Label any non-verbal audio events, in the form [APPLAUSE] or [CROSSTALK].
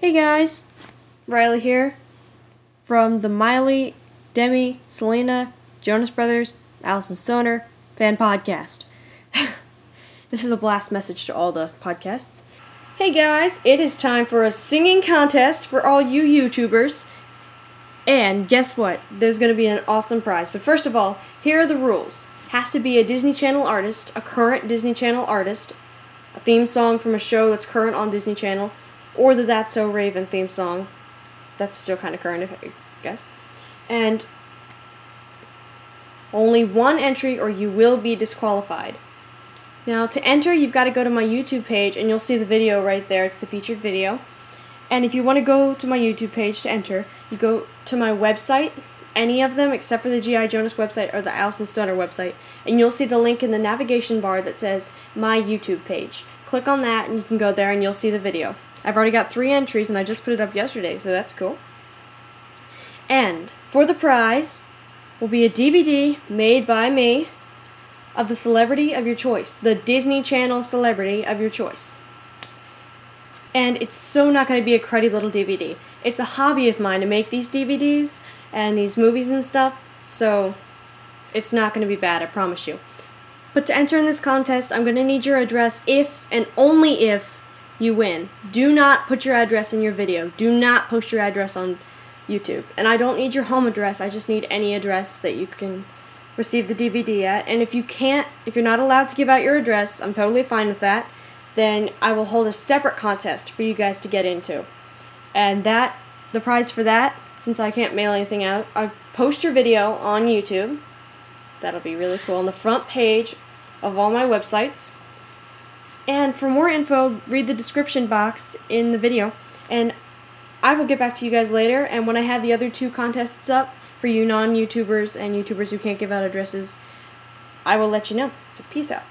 Hey guys, Riley here from the Miley, Demi, Selena, Jonas Brothers, Alyson Stoner fan podcast. [LAUGHS] this is a blast message to all the podcasts. Hey guys, it is time for a singing contest for all you YouTubers. And guess what? There's going to be an awesome prize. But first of all, here are the rules. Has to be a Disney Channel artist, a current Disney Channel artist, a theme song from a show that's current on Disney Channel, or the That's So Raven theme song. That's still kind of current, I guess. And only one entry, or you will be disqualified. Now, to enter, you've got to go to my YouTube page, and you'll see the video right there. It's the featured video. And if you want to go to my YouTube page to enter, you go to my website, any of them except for the G.I. Jonas website or the Alyson Stoner website, and you'll see the link in the navigation bar that says My YouTube page. Click on that, and you can go there and you'll see the video. I've already got three entries, and I just put it up yesterday, so that's cool. And for the prize will be a DVD made by me of the celebrity of your choice, the Disney Channel celebrity of your choice. And it's so not going to be a cruddy little DVD. It's a hobby of mine to make these DVDs and these movies and stuff, so it's not going to be bad, I promise you. But to enter in this contest, I'm going to need your address if and only if you win. Do not put your address in your video. Do not post your address on YouTube. And I don't need your home address, I just need any address that you can receive the DVD at. And if you can't, if you're not allowed to give out your address, I'm totally fine with that. Then I will hold a separate contest for you guys to get into. And that, the prize for that, since I can't mail anything out, I post your video on YouTube. That'll be really cool on the front page of all my websites. And for more info, read the description box in the video. And I will get back to you guys later. And when I have the other two contests up for you non YouTubers and YouTubers who can't give out addresses, I will let you know. So, peace out.